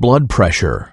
blood pressure.